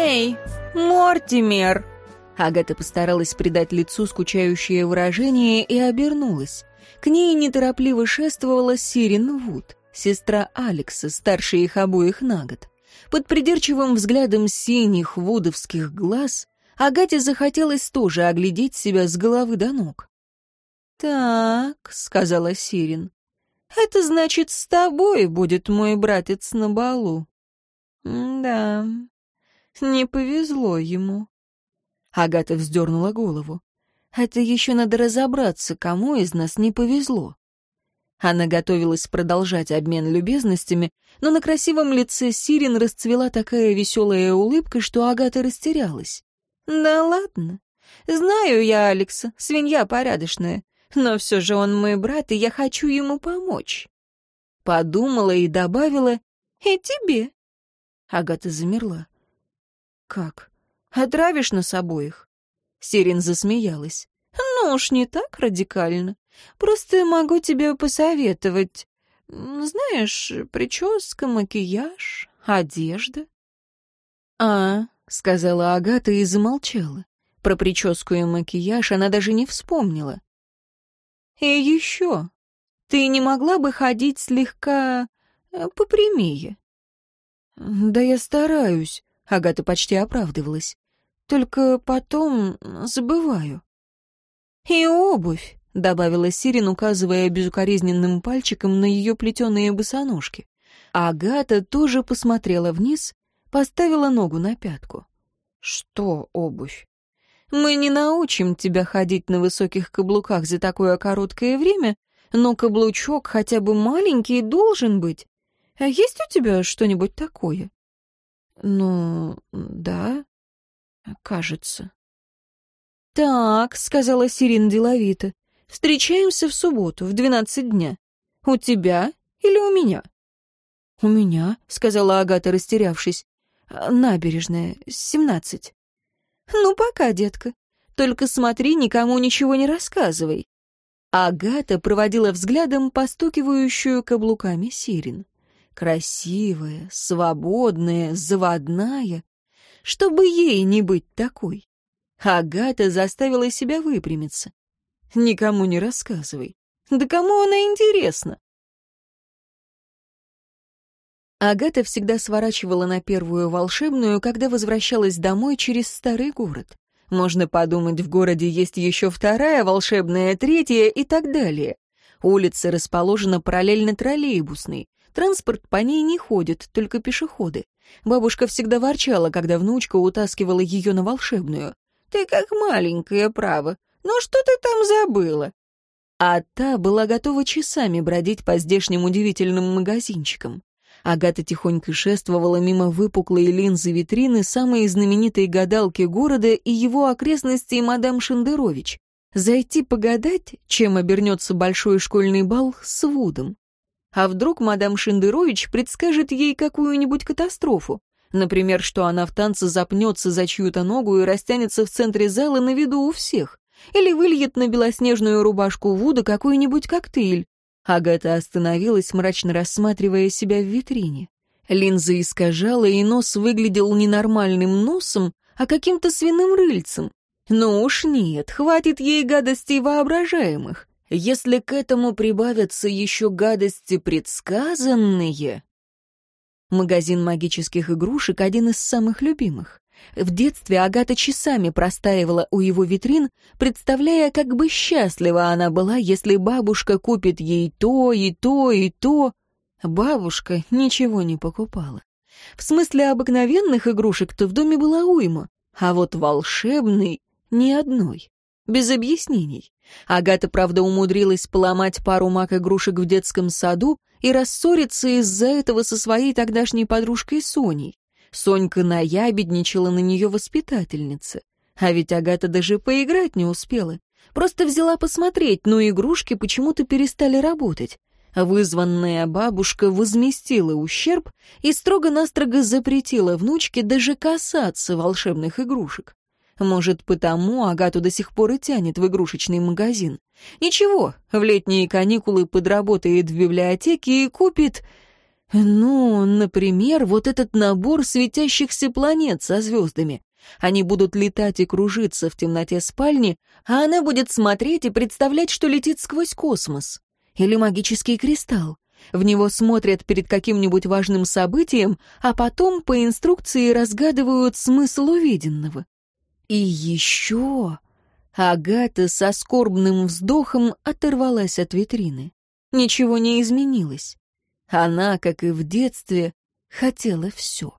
«Эй, Мортимер!» Агата постаралась придать лицу скучающее выражение и обернулась. К ней неторопливо шествовала Сирин Вуд, сестра Алекса, старше их обоих на год. Под придирчивым взглядом синих вудовских глаз Агате захотелось тоже оглядеть себя с головы до ног. «Так», — сказала Сирин, — «это значит, с тобой будет мой братец на балу». «Да, не повезло ему». Агата вздернула голову. Это еще надо разобраться, кому из нас не повезло. Она готовилась продолжать обмен любезностями, но на красивом лице Сирин расцвела такая веселая улыбка, что Агата растерялась. «Да ладно. Знаю я Алекса, свинья порядочная, но все же он мой брат, и я хочу ему помочь». Подумала и добавила «И тебе». Агата замерла. «Как? Отравишь нас обоих?» Сирин засмеялась. «Ну уж не так радикально. Просто могу тебе посоветовать. Знаешь, прическа, макияж, одежда». «А», — сказала Агата и замолчала. Про прическу и макияж она даже не вспомнила. «И еще, ты не могла бы ходить слегка э, попрямее?» «Да я стараюсь», — Агата почти оправдывалась. Только потом забываю. И обувь, добавила Сирин, указывая безукоризненным пальчиком на ее плетеные босоножки. Агата тоже посмотрела вниз, поставила ногу на пятку. Что обувь? Мы не научим тебя ходить на высоких каблуках за такое короткое время, но каблучок хотя бы маленький должен быть. А есть у тебя что-нибудь такое? Ну, да, кажется. «Так», — сказала Сирин деловито, — «встречаемся в субботу в двенадцать дня. У тебя или у меня?» «У меня», — сказала Агата, растерявшись. «Набережная, семнадцать». «Ну, пока, детка. Только смотри, никому ничего не рассказывай». Агата проводила взглядом постукивающую каблуками Сирин. Красивая, свободная, заводная, чтобы ей не быть такой. Агата заставила себя выпрямиться. Никому не рассказывай. Да кому она интересна? Агата всегда сворачивала на первую волшебную, когда возвращалась домой через старый город. Можно подумать, в городе есть еще вторая волшебная, третья и так далее. Улица расположена параллельно троллейбусной. Транспорт по ней не ходит, только пешеходы. Бабушка всегда ворчала, когда внучка утаскивала ее на волшебную. «Ты как маленькая, право. Ну что ты там забыла?» А та была готова часами бродить по здешним удивительным магазинчикам. Агата тихонько шествовала мимо выпуклой линзы витрины самой знаменитой гадалки города и его окрестностей мадам Шендерович. Зайти погадать, чем обернется большой школьный бал с Вудом. А вдруг мадам Шендерович предскажет ей какую-нибудь катастрофу? Например, что она в танце запнется за чью-то ногу и растянется в центре зала на виду у всех. Или выльет на белоснежную рубашку Вуда какой-нибудь коктейль. Агата остановилась, мрачно рассматривая себя в витрине. Линза искажала, и нос выглядел не нормальным носом, а каким-то свиным рыльцем. Ну уж нет, хватит ей гадостей воображаемых. Если к этому прибавятся еще гадости предсказанные... Магазин магических игрушек — один из самых любимых. В детстве Агата часами простаивала у его витрин, представляя, как бы счастлива она была, если бабушка купит ей то и то и то. Бабушка ничего не покупала. В смысле обыкновенных игрушек-то в доме была уйма, а вот волшебный — ни одной без объяснений. Агата, правда, умудрилась поломать пару мак-игрушек в детском саду и рассориться из-за этого со своей тогдашней подружкой Соней. Сонька наябедничала на нее воспитательница. А ведь Агата даже поиграть не успела. Просто взяла посмотреть, но игрушки почему-то перестали работать. Вызванная бабушка возместила ущерб и строго-настрого запретила внучке даже касаться волшебных игрушек. Может, потому Агату до сих пор и тянет в игрушечный магазин. Ничего, в летние каникулы подработает в библиотеке и купит... Ну, например, вот этот набор светящихся планет со звездами. Они будут летать и кружиться в темноте спальни, а она будет смотреть и представлять, что летит сквозь космос. Или магический кристалл. В него смотрят перед каким-нибудь важным событием, а потом по инструкции разгадывают смысл увиденного. И еще... Агата со скорбным вздохом оторвалась от витрины. Ничего не изменилось. Она, как и в детстве, хотела все.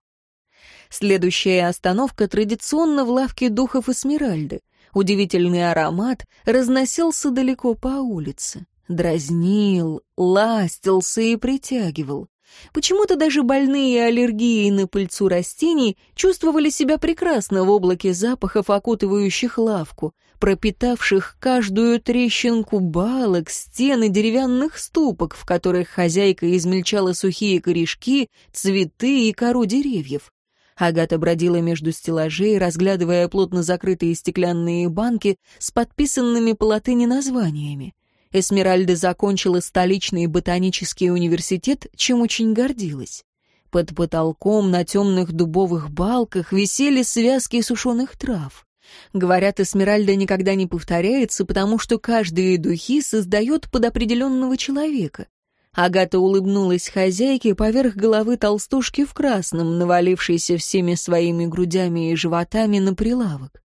Следующая остановка традиционно в лавке духов Эсмеральды. Удивительный аромат разносился далеко по улице. Дразнил, ластился и притягивал. Почему-то даже больные аллергией на пыльцу растений чувствовали себя прекрасно в облаке запахов, окутывающих лавку, пропитавших каждую трещинку балок, стены деревянных ступок, в которых хозяйка измельчала сухие корешки, цветы и кору деревьев. Агата бродила между стеллажей, разглядывая плотно закрытые стеклянные банки с подписанными по латыни названиями. Эсмеральда закончила столичный ботанический университет, чем очень гордилась. Под потолком на темных дубовых балках висели связки сушеных трав. Говорят, Эсмеральда никогда не повторяется, потому что каждые духи создает под определенного человека. Агата улыбнулась хозяйке поверх головы толстушки в красном, навалившейся всеми своими грудями и животами на прилавок.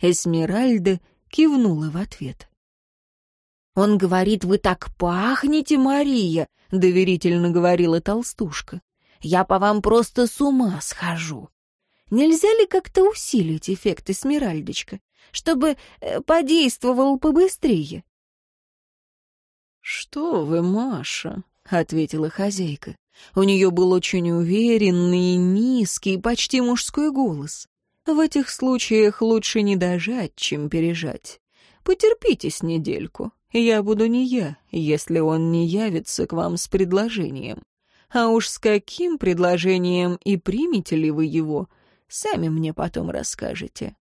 Эсмеральда кивнула в ответ. «Он говорит, вы так пахнете, Мария!» — доверительно говорила толстушка. «Я по вам просто с ума схожу. Нельзя ли как-то усилить эффект Эсмеральдочка, чтобы э, подействовал побыстрее?» «Что вы, Маша?» — ответила хозяйка. У нее был очень уверенный, низкий, почти мужской голос. В этих случаях лучше не дожать, чем пережать. Потерпите с недельку. Я буду не я, если он не явится к вам с предложением. А уж с каким предложением и примете ли вы его, сами мне потом расскажете.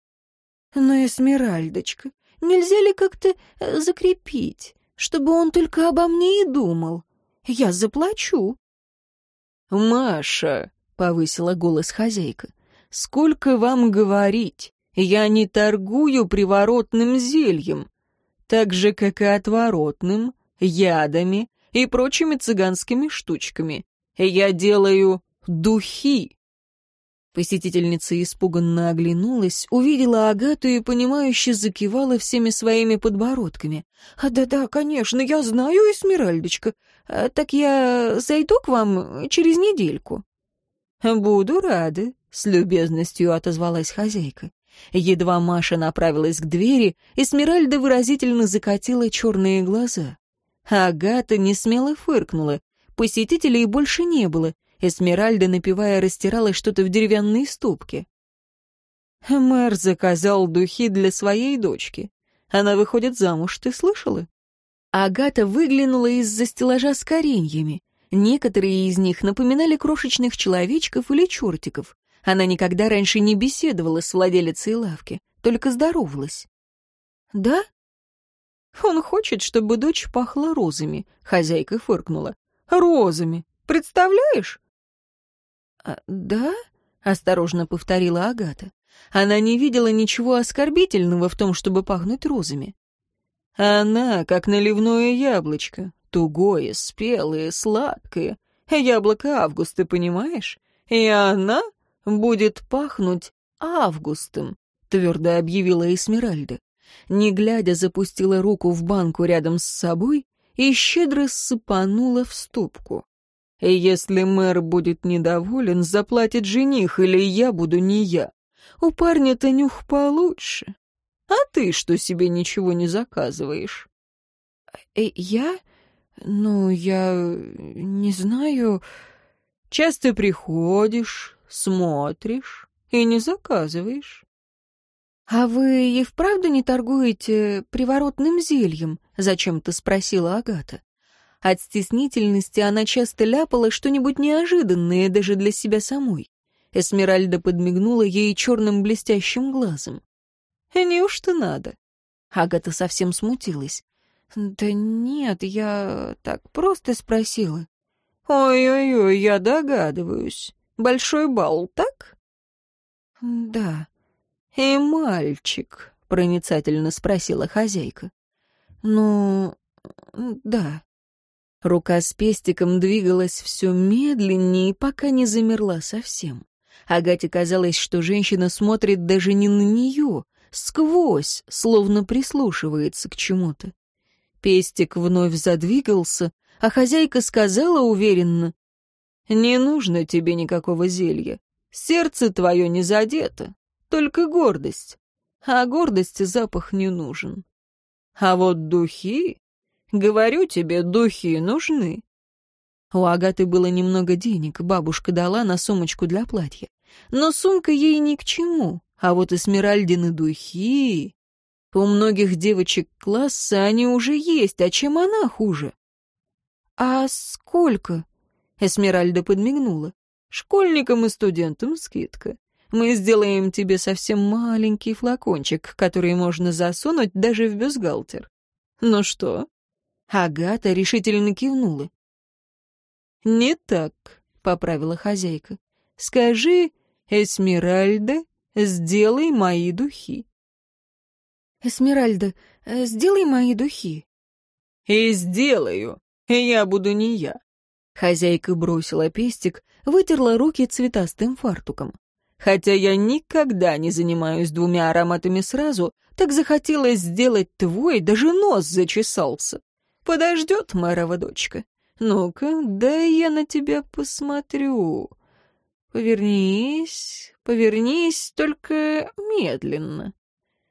Но, Эсмеральдочка, нельзя ли как-то э, закрепить, чтобы он только обо мне и думал? Я заплачу». «Маша», — повысила голос хозяйка, — «сколько вам говорить? Я не торгую приворотным зельем, так же, как и отворотным, ядами и прочими цыганскими штучками. Я делаю духи». Посетительница испуганно оглянулась, увидела Агату и, понимающе закивала всеми своими подбородками. «А да-да, конечно, я знаю, Эсмеральдочка. А, так я зайду к вам через недельку». «Буду рада», — с любезностью отозвалась хозяйка. Едва Маша направилась к двери, Эсмеральда выразительно закатила черные глаза. Агата несмело фыркнула. Посетителей больше не было, Эсмеральда, напивая, растирала что-то в деревянной ступке. Мэр заказал духи для своей дочки. Она выходит замуж, ты слышала? Агата выглянула из-за стеллажа с кореньями. Некоторые из них напоминали крошечных человечков или чертиков. Она никогда раньше не беседовала с владелицей лавки, только здоровалась. «Да?» «Он хочет, чтобы дочь пахла розами», — хозяйка фыркнула. «Розами. Представляешь? «А, «Да?» — осторожно повторила Агата. Она не видела ничего оскорбительного в том, чтобы пахнуть розами. Она, как наливное яблочко, тугое, спелое, сладкое. Яблоко Августа, понимаешь? И она будет пахнуть августом, твердо объявила Эсмеральда. Не глядя, запустила руку в банку рядом с собой и щедро сыпанула в ступку. Если мэр будет недоволен, заплатит жених, или я буду не я. У парня-то нюх получше. А ты что себе ничего не заказываешь? Э, я? Ну, я не знаю. Часто приходишь, смотришь и не заказываешь. «А вы и вправду не торгуете приворотным зельем?» — зачем-то спросила Агата. От стеснительности она часто ляпала что-нибудь неожиданное даже для себя самой. Эсмеральда подмигнула ей черным блестящим глазом. «Неужто надо?» Агата совсем смутилась. «Да нет, я так просто спросила. Ой-ой-ой, я догадываюсь. Большой бал, так? Да. И мальчик, проницательно спросила хозяйка. Ну, да. Рука с пестиком двигалась все медленнее, пока не замерла совсем. Агате казалось, что женщина смотрит даже не на нее, сквозь, словно прислушивается к чему-то. Пестик вновь задвигался, а хозяйка сказала уверенно, «Не нужно тебе никакого зелья. Сердце твое не задето, только гордость. А гордости запах не нужен. А вот духи Говорю тебе, духи нужны. У Агаты было немного денег, бабушка дала на сумочку для платья. Но сумка ей ни к чему, а вот эсмеральдины духи... У многих девочек класса они уже есть, а чем она хуже? «А сколько?» — Эсмеральда подмигнула. «Школьникам и студентам скидка. Мы сделаем тебе совсем маленький флакончик, который можно засунуть даже в бюстгальтер. Ну что, Агата решительно кивнула. «Не так», — поправила хозяйка. «Скажи, Эсмеральда, сделай мои духи». «Эсмеральда, э, сделай мои духи». «И сделаю, я буду не я». Хозяйка бросила пестик, вытерла руки цветастым фартуком. Хотя я никогда не занимаюсь двумя ароматами сразу, так захотелось сделать твой, даже нос зачесался. Подождет мэрова дочка. Ну-ка, дай я на тебя посмотрю. Повернись, повернись, только медленно.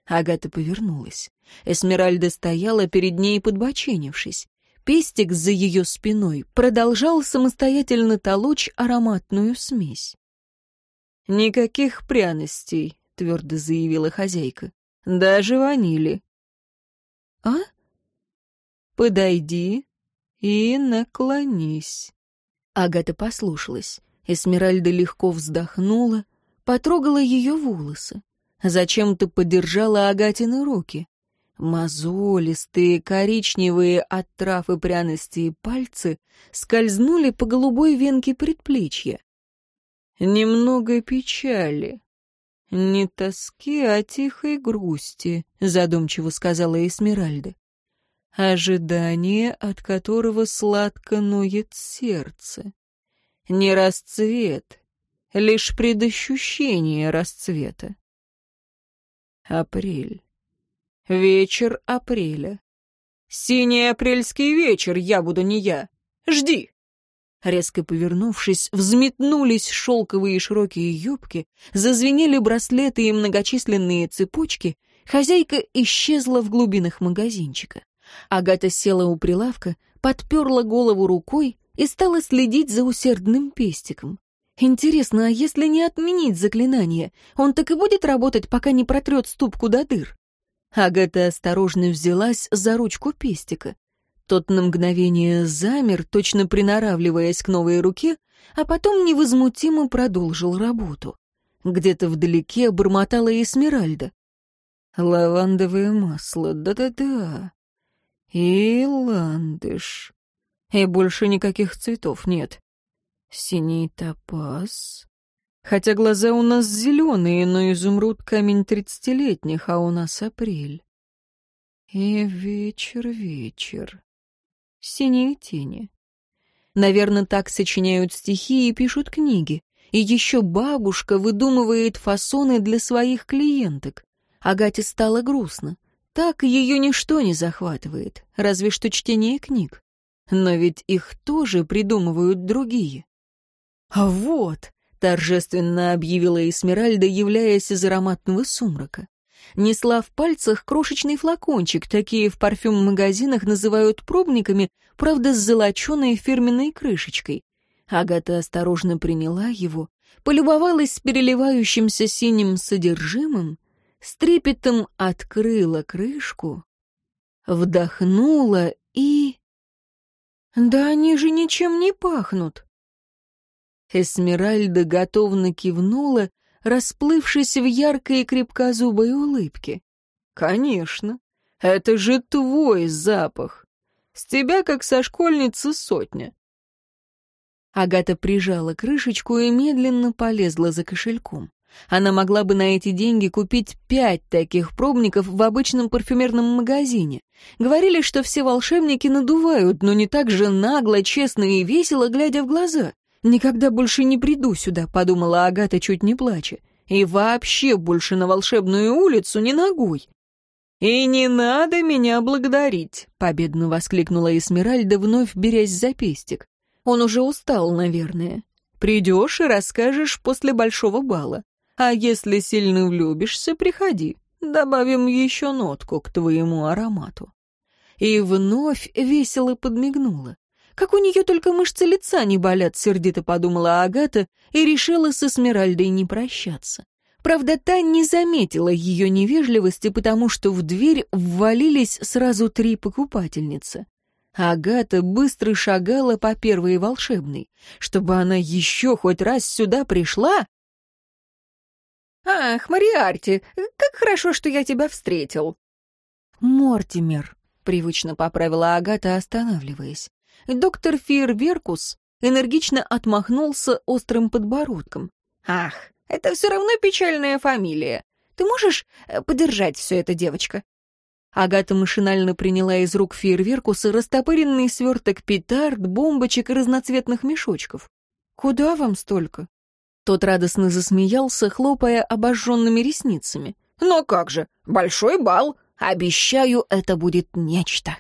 Агата повернулась. Эсмеральда стояла перед ней, подбоченившись. Пестик за ее спиной продолжал самостоятельно толочь ароматную смесь. «Никаких пряностей», — твердо заявила хозяйка. «Даже ванили». «А?» Подойди и наклонись». Агата послушалась. Эсмеральда легко вздохнула, потрогала ее волосы. Зачем-то подержала Агатины руки. Мозолистые, коричневые от трав и пряностей пальцы скользнули по голубой венке предплечья. «Немного печали. Не тоски, а тихой грусти», — задумчиво сказала Эсмеральда ожидание, от которого сладко ноет сердце. Не расцвет, лишь предощущение расцвета. Апрель. Вечер апреля. Синий апрельский вечер, я буду не я. Жди. Резко повернувшись, взметнулись шелковые широкие юбки, зазвенели браслеты и многочисленные цепочки, хозяйка исчезла в глубинах магазинчика. Агата села у прилавка, подперла голову рукой и стала следить за усердным пестиком. Интересно, а если не отменить заклинание, он так и будет работать, пока не протрет ступку до дыр? Агата осторожно взялась за ручку пестика. Тот на мгновение замер, точно приноравливаясь к новой руке, а потом невозмутимо продолжил работу. Где-то вдалеке бормотала Эсмеральда. «Лавандовое масло, да-да-да. И ландыш. И больше никаких цветов нет. Синий топаз. Хотя глаза у нас зеленые, но изумруд камень тридцатилетних, а у нас апрель. И вечер-вечер. Синие тени. Наверное, так сочиняют стихи и пишут книги. И еще бабушка выдумывает фасоны для своих клиенток. Агате стало грустно. Так ее ничто не захватывает, разве что чтение книг. Но ведь их тоже придумывают другие. А вот, торжественно объявила Эсмеральда, являясь из ароматного сумрака. Несла в пальцах крошечный флакончик, такие в парфюм-магазинах называют пробниками, правда, с золоченой фирменной крышечкой. Агата осторожно приняла его, полюбовалась переливающимся синим содержимым с трепетом открыла крышку, вдохнула и... Да они же ничем не пахнут. Эсмеральда готовно кивнула, расплывшись в яркой и крепкозубой улыбке. «Конечно, это же твой запах. С тебя, как со школьницы, сотня. Агата прижала крышечку и медленно полезла за кошельком. Она могла бы на эти деньги купить пять таких пробников в обычном парфюмерном магазине. Говорили, что все волшебники надувают, но не так же нагло, честно и весело, глядя в глаза. «Никогда больше не приду сюда», — подумала Агата, чуть не плача. «И вообще больше на волшебную улицу ни ногой». «И не надо меня благодарить», — победно воскликнула Эсмеральда, вновь берясь за пестик. Он уже устал, наверное. «Придешь и расскажешь после большого бала. А если сильно влюбишься, приходи. Добавим еще нотку к твоему аромату». И вновь весело подмигнула. Как у нее только мышцы лица не болят, сердито подумала Агата и решила со Смиральдой не прощаться. Правда, та не заметила ее невежливости, потому что в дверь ввалились сразу три покупательницы. Агата быстро шагала по первой волшебной. Чтобы она еще хоть раз сюда пришла, «Ах, Мариарти, как хорошо, что я тебя встретил!» «Мортимер», — привычно поправила Агата, останавливаясь. Доктор Фейерверкус энергично отмахнулся острым подбородком. «Ах, это все равно печальная фамилия. Ты можешь э, подержать все это, девочка?» Агата машинально приняла из рук Фейерверкуса растопыренный сверток петард, бомбочек и разноцветных мешочков. «Куда вам столько?» Тот радостно засмеялся, хлопая обожженными ресницами. «Но как же, большой бал! Обещаю, это будет нечто!»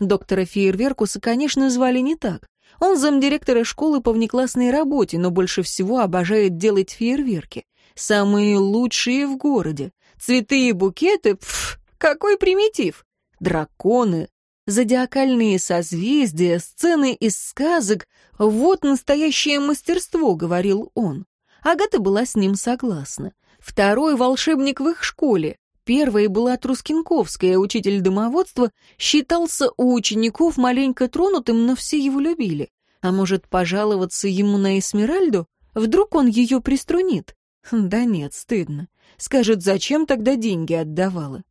Доктора Фейерверкуса, конечно, звали не так. Он замдиректора школы по внеклассной работе, но больше всего обожает делать фейерверки. Самые лучшие в городе. Цветы и букеты, пф, какой примитив! Драконы, зодиакальные созвездия, сцены из сказок — вот настоящее мастерство, говорил он. Агата была с ним согласна. Второй волшебник в их школе. Первой была Трускинковская, учитель домоводства, считался у учеников маленько тронутым, но все его любили. А может, пожаловаться ему на Эсмеральду? Вдруг он ее приструнит? Да нет, стыдно. Скажет, зачем тогда деньги отдавала?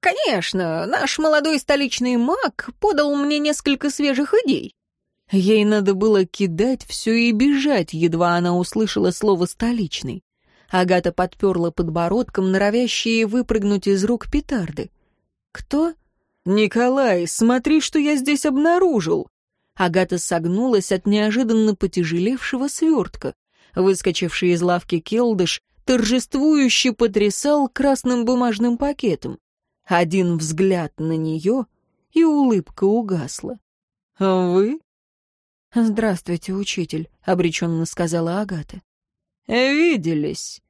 «Конечно, наш молодой столичный маг подал мне несколько свежих идей. Ей надо было кидать все и бежать, едва она услышала слово «столичный». Агата подперла подбородком, норовящие выпрыгнуть из рук петарды. «Кто?» «Николай, смотри, что я здесь обнаружил!» Агата согнулась от неожиданно потяжелевшего свертка. Выскочивший из лавки келдыш торжествующе потрясал красным бумажным пакетом. Один взгляд на нее, и улыбка угасла. «Вы?» «Здравствуйте, учитель», — обреченно сказала Агата. «Виделись.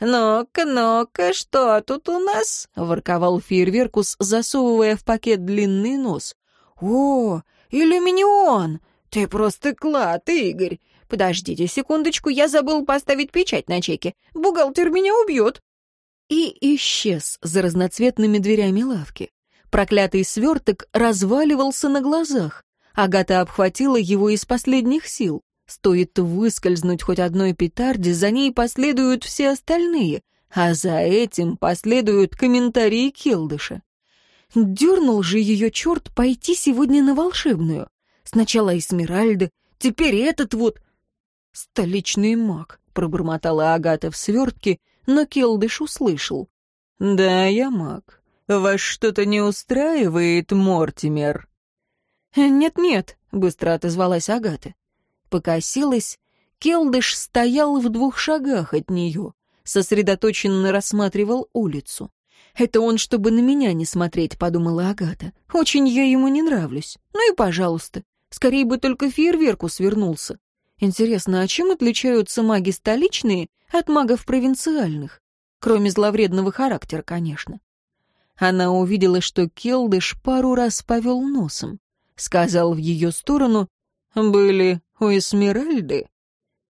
Ну-ка, ну-ка, что тут у нас?» — ворковал Фейерверкус, засовывая в пакет длинный нос. «О, иллюминион! Ты просто клад, Игорь! Подождите секундочку, я забыл поставить печать на чеке. Бухгалтер меня убьет!» И исчез за разноцветными дверями лавки. Проклятый сверток разваливался на глазах. Агата обхватила его из последних сил. Стоит выскользнуть хоть одной петарде, за ней последуют все остальные, а за этим последуют комментарии Келдыша. Дернул же ее черт пойти сегодня на волшебную. Сначала Эсмеральда, теперь этот вот... «Столичный маг», — пробормотала Агата в свертке, но Келдыш услышал. «Да, я маг. Вас что-то не устраивает, Мортимер?» «Нет-нет», — быстро отозвалась Агата. Покосилась. Келдыш стоял в двух шагах от нее, сосредоточенно рассматривал улицу. «Это он, чтобы на меня не смотреть», — подумала Агата. «Очень я ему не нравлюсь. Ну и пожалуйста. Скорее бы только фейерверку свернулся. Интересно, а чем отличаются маги столичные от магов провинциальных? Кроме зловредного характера, конечно». Она увидела, что Келдыш пару раз повел носом сказал в ее сторону, «Были у Эсмеральды?»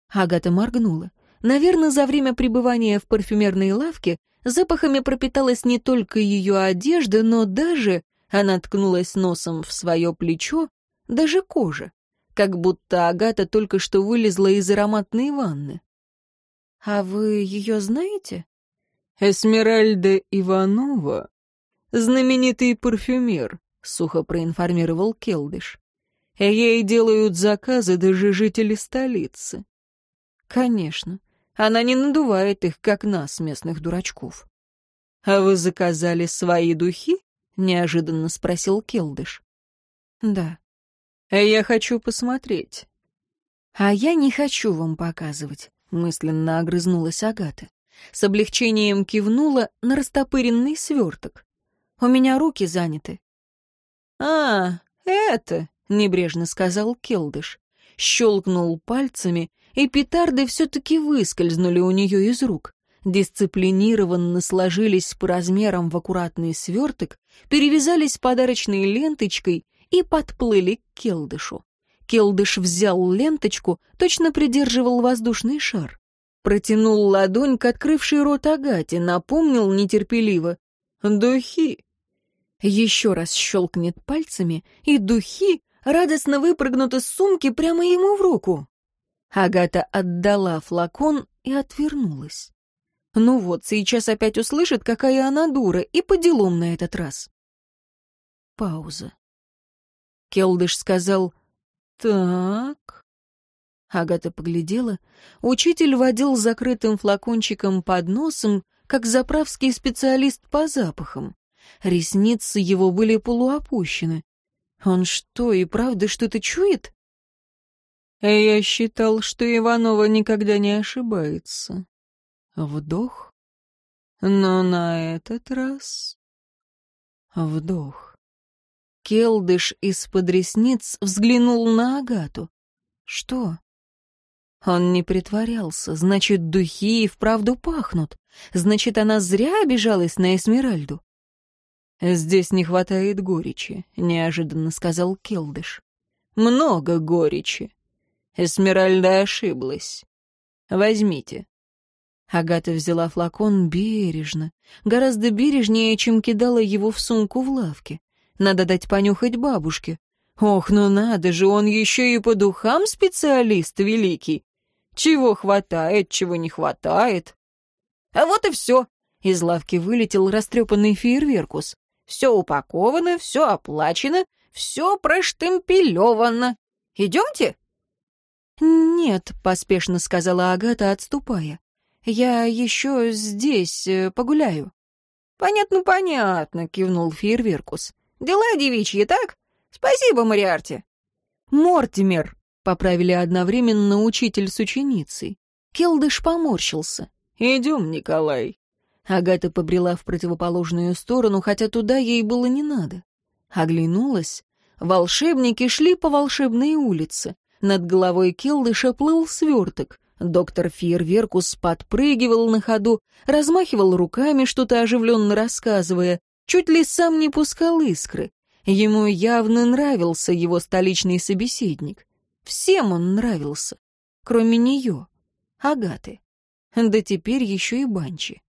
Агата моргнула. Наверное, за время пребывания в парфюмерной лавке запахами пропиталась не только ее одежда, но даже, она ткнулась носом в свое плечо, даже кожа, как будто Агата только что вылезла из ароматной ванны. «А вы ее знаете?» «Эсмеральда Иванова, знаменитый парфюмер», — сухо проинформировал Келдыш. Ей делают заказы даже жители столицы. Конечно, она не надувает их, как нас, местных дурачков. «А вы заказали свои духи?» — неожиданно спросил Келдыш. «Да». «Я хочу посмотреть». «А я не хочу вам показывать», — мысленно огрызнулась Агата. С облегчением кивнула на растопыренный сверток. «У меня руки заняты». «А, это», — небрежно сказал Келдыш. Щелкнул пальцами, и петарды все-таки выскользнули у нее из рук. Дисциплинированно сложились по размерам в аккуратный сверток, перевязались подарочной ленточкой и подплыли к Келдышу. Келдыш взял ленточку, точно придерживал воздушный шар. Протянул ладонь к открывшей рот Агате, напомнил нетерпеливо. «Духи!» Еще раз щелкнет пальцами, и духи радостно выпрыгнут из сумки прямо ему в руку. Агата отдала флакон и отвернулась. Ну вот, сейчас опять услышит, какая она дура, и по делам на этот раз. Пауза. Келдыш сказал «Так...» Агата поглядела. Учитель водил закрытым флакончиком под носом, как заправский специалист по запахам. Ресницы его были полуопущены. Он что, и правда что-то чует? Я считал, что Иванова никогда не ошибается. Вдох. Но на этот раз... Вдох. Келдыш из-под ресниц взглянул на Агату. Что? Он не притворялся, значит, духи и вправду пахнут. Значит, она зря обижалась на Эсмеральду. «Здесь не хватает горечи», — неожиданно сказал Келдыш. «Много горечи. Эсмеральда ошиблась. Возьмите». Агата взяла флакон бережно, гораздо бережнее, чем кидала его в сумку в лавке. Надо дать понюхать бабушке. Ох, ну надо же, он еще и по духам специалист великий. Чего хватает, чего не хватает. А вот и все. Из лавки вылетел растрепанный фейерверкус. Все упаковано, все оплачено, все проштемпелевано. Идемте?» «Нет», — поспешно сказала Агата, отступая. «Я еще здесь э, погуляю». «Понятно, понятно», — кивнул Фейерверкус. «Дела девичьи, так? Спасибо, Мариарте». «Мортимер», — поправили одновременно учитель с ученицей. Келдыш поморщился. «Идем, Николай». Агата побрела в противоположную сторону, хотя туда ей было не надо. Оглянулась. Волшебники шли по волшебной улице. Над головой Келдыша плыл сверток. Доктор Фейерверкус подпрыгивал на ходу, размахивал руками, что-то оживленно рассказывая, чуть ли сам не пускал искры. Ему явно нравился его столичный собеседник. Всем он нравился, кроме нее, Агаты. Да теперь еще и Банчи.